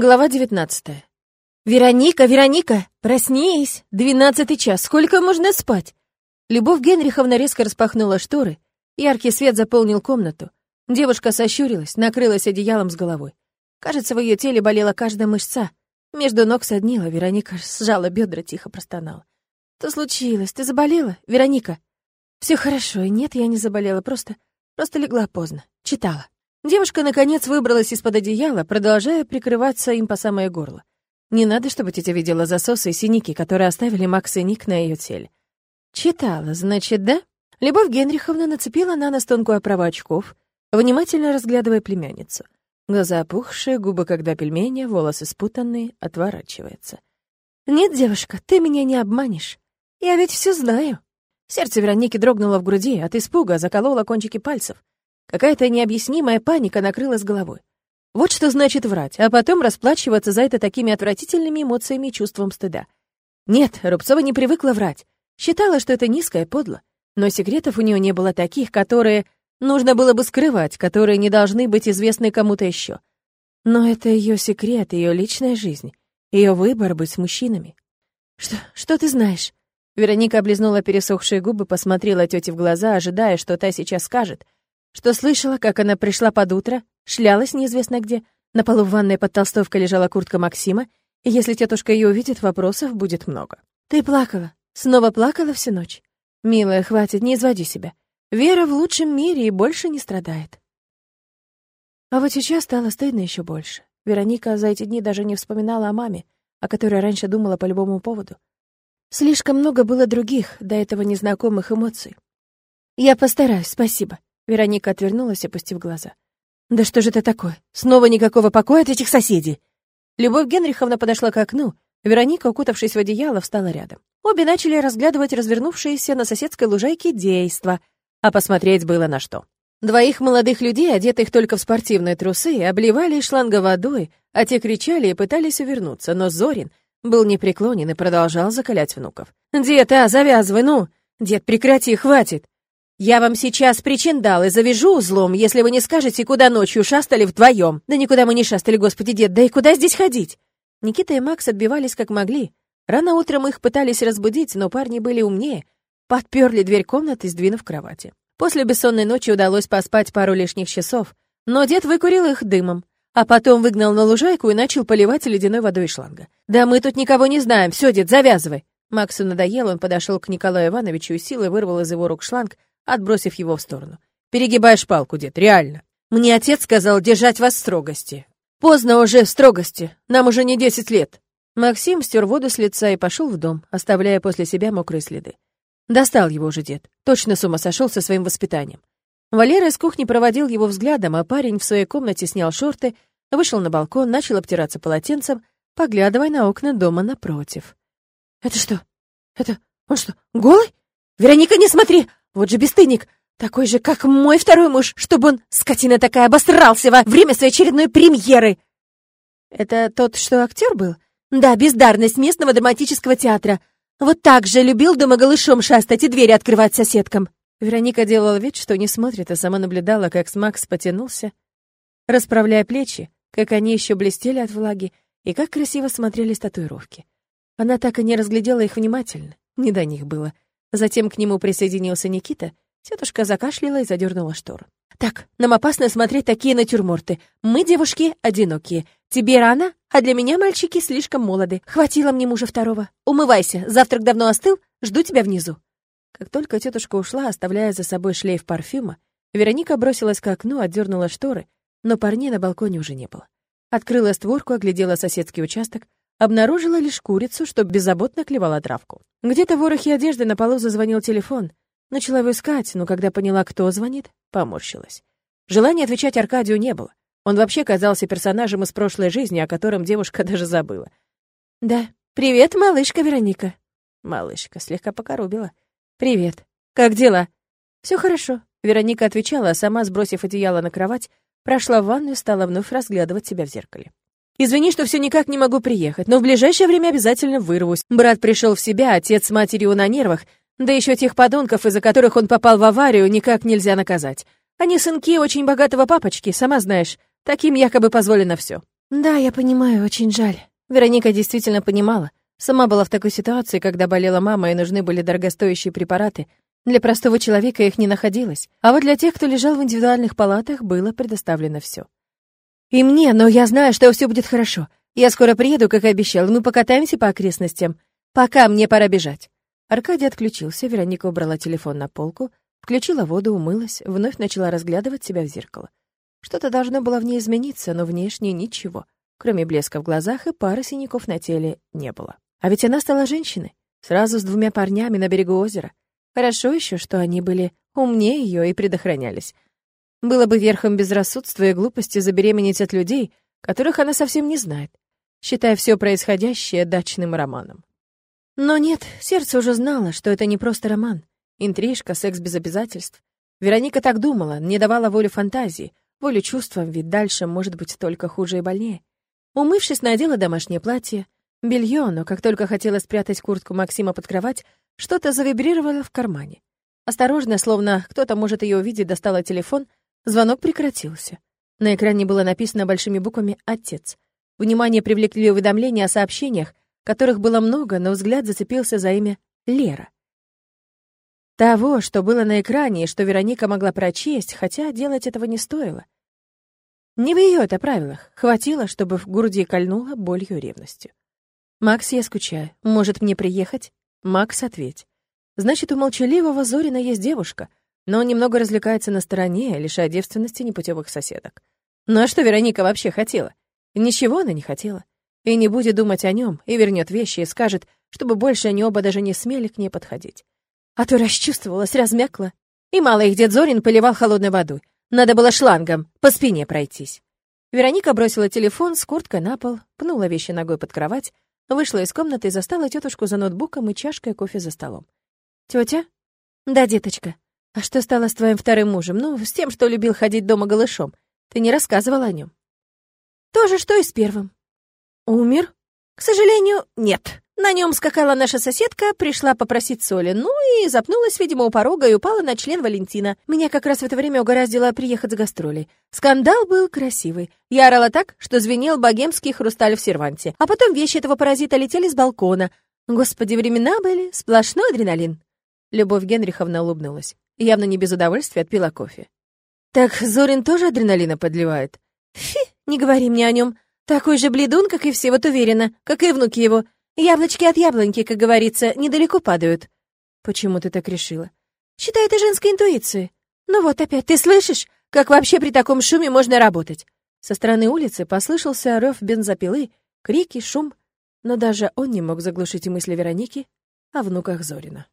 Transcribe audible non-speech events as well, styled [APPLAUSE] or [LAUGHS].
Глава 19. «Вероника, Вероника, проснись! Двенадцатый час, сколько можно спать?» Любовь Генриховна резко распахнула шторы, яркий свет заполнил комнату. Девушка сощурилась, накрылась одеялом с головой. Кажется, в ее теле болела каждая мышца. Между ног соднила, Вероника сжала бедра, тихо простонала. «Что случилось? Ты заболела, Вероника?» Все хорошо, нет, я не заболела, просто... просто легла поздно. Читала». Девушка, наконец, выбралась из-под одеяла, продолжая прикрываться им по самое горло. Не надо, чтобы тетя видела засосы и синяки, которые оставили Макс и Ник на ее теле. Читала, значит, да? Любовь Генриховна нацепила на нос тонкую оправу очков, внимательно разглядывая племянницу. Глаза опухшие, губы когда пельмени, волосы спутанные, отворачивается. «Нет, девушка, ты меня не обманешь. Я ведь все знаю». Сердце Вероники дрогнуло в груди, от испуга закололо кончики пальцев. Какая-то необъяснимая паника накрылась головой. Вот что значит врать, а потом расплачиваться за это такими отвратительными эмоциями и чувством стыда. Нет, Рубцова не привыкла врать. Считала, что это низко и подло. Но секретов у нее не было таких, которые нужно было бы скрывать, которые не должны быть известны кому-то еще. Но это ее секрет, ее личная жизнь, ее выбор быть с мужчинами. «Что, что ты знаешь?» Вероника облизнула пересохшие губы, посмотрела тете в глаза, ожидая, что та сейчас скажет — что слышала, как она пришла под утро, шлялась неизвестно где, на полу в ванной под толстовкой лежала куртка Максима, и если тетушка ее увидит, вопросов будет много. «Ты плакала. Снова плакала всю ночь. Милая, хватит, не изводи себя. Вера в лучшем мире и больше не страдает». А вот сейчас стало стыдно еще больше. Вероника за эти дни даже не вспоминала о маме, о которой раньше думала по любому поводу. Слишком много было других, до этого незнакомых эмоций. «Я постараюсь, спасибо», Вероника отвернулась, опустив глаза. «Да что же это такое? Снова никакого покоя от этих соседей!» Любовь Генриховна подошла к окну. Вероника, укутавшись в одеяло, встала рядом. Обе начали разглядывать развернувшиеся на соседской лужайке действа, а посмотреть было на что. Двоих молодых людей, одетых только в спортивные трусы, обливали шланга водой, а те кричали и пытались увернуться, но Зорин был непреклонен и продолжал закалять внуков. «Дед, а, завязывай, ну! Дед, прекрати, хватит!» «Я вам сейчас причин дал и завяжу узлом, если вы не скажете, куда ночью шастали вдвоем. Да никуда мы не шастали, господи, дед, да и куда здесь ходить?» Никита и Макс отбивались как могли. Рано утром их пытались разбудить, но парни были умнее. Подперли дверь комнаты, сдвинув кровати. После бессонной ночи удалось поспать пару лишних часов, но дед выкурил их дымом, а потом выгнал на лужайку и начал поливать ледяной водой из шланга. «Да мы тут никого не знаем, все, дед, завязывай!» Максу надоело, он подошел к Николаю Ивановичу и силой вырвал из его рук шланг, отбросив его в сторону. «Перегибаешь палку, дед, реально. Мне отец сказал держать вас в строгости. Поздно уже в строгости, нам уже не десять лет». Максим стер воду с лица и пошел в дом, оставляя после себя мокрые следы. Достал его уже дед. Точно с ума сошел со своим воспитанием. Валера из кухни проводил его взглядом, а парень в своей комнате снял шорты, вышел на балкон, начал обтираться полотенцем, поглядывая на окна дома напротив. «Это что? Это... он что, голый? Вероника, не смотри! Вот же бесстыдник! Такой же, как мой второй муж, чтобы он, скотина такая, обосрался во время своей очередной премьеры!» «Это тот, что актер был?» «Да, бездарность местного драматического театра. Вот так же любил дома голышом шастать и двери открывать соседкам». Вероника делала вид, что не смотрит, а сама наблюдала, как Смакс потянулся, расправляя плечи, как они еще блестели от влаги, и как красиво смотрелись татуировки. Она так и не разглядела их внимательно, не до них было — Затем к нему присоединился Никита. Тетушка закашляла и задернула штору. «Так, нам опасно смотреть такие натюрморты. Мы, девушки, одинокие. Тебе рано, а для меня мальчики слишком молоды. Хватило мне мужа второго. Умывайся, завтрак давно остыл, жду тебя внизу». Как только тетушка ушла, оставляя за собой шлейф парфюма, Вероника бросилась к окну, отдернула шторы, но парней на балконе уже не было. Открыла створку, оглядела соседский участок, Обнаружила лишь курицу, что беззаботно клевала травку. Где-то в ворохе одежды на полу зазвонил телефон. Начала его искать, но когда поняла, кто звонит, поморщилась. Желания отвечать Аркадию не было. Он вообще казался персонажем из прошлой жизни, о котором девушка [LAUGHS] даже забыла. «Да. Привет, малышка Вероника». Малышка слегка покоробила. «Привет. Как дела?» Все хорошо». Вероника отвечала, а сама, сбросив одеяло на кровать, прошла в ванную и стала вновь разглядывать себя в зеркале. Извини, что все никак не могу приехать, но в ближайшее время обязательно вырвусь. Брат пришел в себя, отец с матерью на нервах, да еще тех подонков, из-за которых он попал в аварию, никак нельзя наказать. Они сынки очень богатого папочки, сама знаешь. Таким якобы позволено все. Да, я понимаю, очень жаль. Вероника действительно понимала. Сама была в такой ситуации, когда болела мама и нужны были дорогостоящие препараты. Для простого человека их не находилось. А вот для тех, кто лежал в индивидуальных палатах, было предоставлено все. И мне, но я знаю, что все будет хорошо. Я скоро приеду, как и обещал, мы покатаемся по окрестностям. Пока мне пора бежать. Аркадий отключился, Вероника убрала телефон на полку, включила воду, умылась, вновь начала разглядывать себя в зеркало. Что-то должно было в ней измениться, но внешне ничего, кроме блеска в глазах и пары синяков на теле, не было. А ведь она стала женщиной, сразу с двумя парнями на берегу озера. Хорошо еще, что они были умнее ее и предохранялись. Было бы верхом безрассудства и глупости забеременеть от людей, которых она совсем не знает, считая все происходящее дачным романом. Но нет, сердце уже знало, что это не просто роман. Интрижка, секс без обязательств. Вероника так думала, не давала волю фантазии, волю чувствам, ведь дальше может быть только хуже и больнее. Умывшись, надела домашнее платье, белье, но как только хотела спрятать куртку Максима под кровать, что-то завибрировало в кармане. Осторожно, словно кто-то может ее увидеть, достала телефон, звонок прекратился. На экране было написано большими буквами «Отец». Внимание привлекли уведомления о сообщениях, которых было много, но взгляд зацепился за имя Лера. Того, что было на экране и что Вероника могла прочесть, хотя делать этого не стоило. Не в ее это правилах. Хватило, чтобы в груди кольнуло болью ревностью. «Макс, я скучаю. Может, мне приехать?» «Макс, ответь». Значит, у молчаливого Зорина есть девушка, но немного развлекается на стороне, лишая девственности непутевых соседок. Ну а что Вероника вообще хотела? Ничего она не хотела и не будет думать о нем, и вернет вещи и скажет, чтобы больше они оба даже не смели к ней подходить. А то расчувствовалась, размякла. И мало их дед Зорин поливал холодной водой. Надо было шлангом по спине пройтись. Вероника бросила телефон с курткой на пол, пнула вещи ногой под кровать, вышла из комнаты и застала тетушку за ноутбуком и чашкой кофе за столом. Тетя? Да, деточка. А что стало с твоим вторым мужем? Ну, с тем, что любил ходить дома голышом. Ты не рассказывала о нем. То же, что и с первым. «Умер?» «К сожалению, нет. На нем скакала наша соседка, пришла попросить соли, ну и запнулась, видимо, у порога и упала на член Валентина. Меня как раз в это время угораздило приехать с гастролей. Скандал был красивый. Я орала так, что звенел богемский хрусталь в серванте. А потом вещи этого паразита летели с балкона. Господи, времена были, сплошной адреналин». Любовь Генриховна улыбнулась. Явно не без удовольствия отпила кофе. «Так Зорин тоже адреналина подливает?» «Фи, не говори мне о нем. Такой же бледун, как и все, вот уверена, как и внуки его. Яблочки от яблоньки, как говорится, недалеко падают. Почему ты так решила? Считай это женской интуицией. Ну вот опять, ты слышишь, как вообще при таком шуме можно работать? Со стороны улицы послышался рев бензопилы, крики, шум, но даже он не мог заглушить мысли Вероники о внуках Зорина.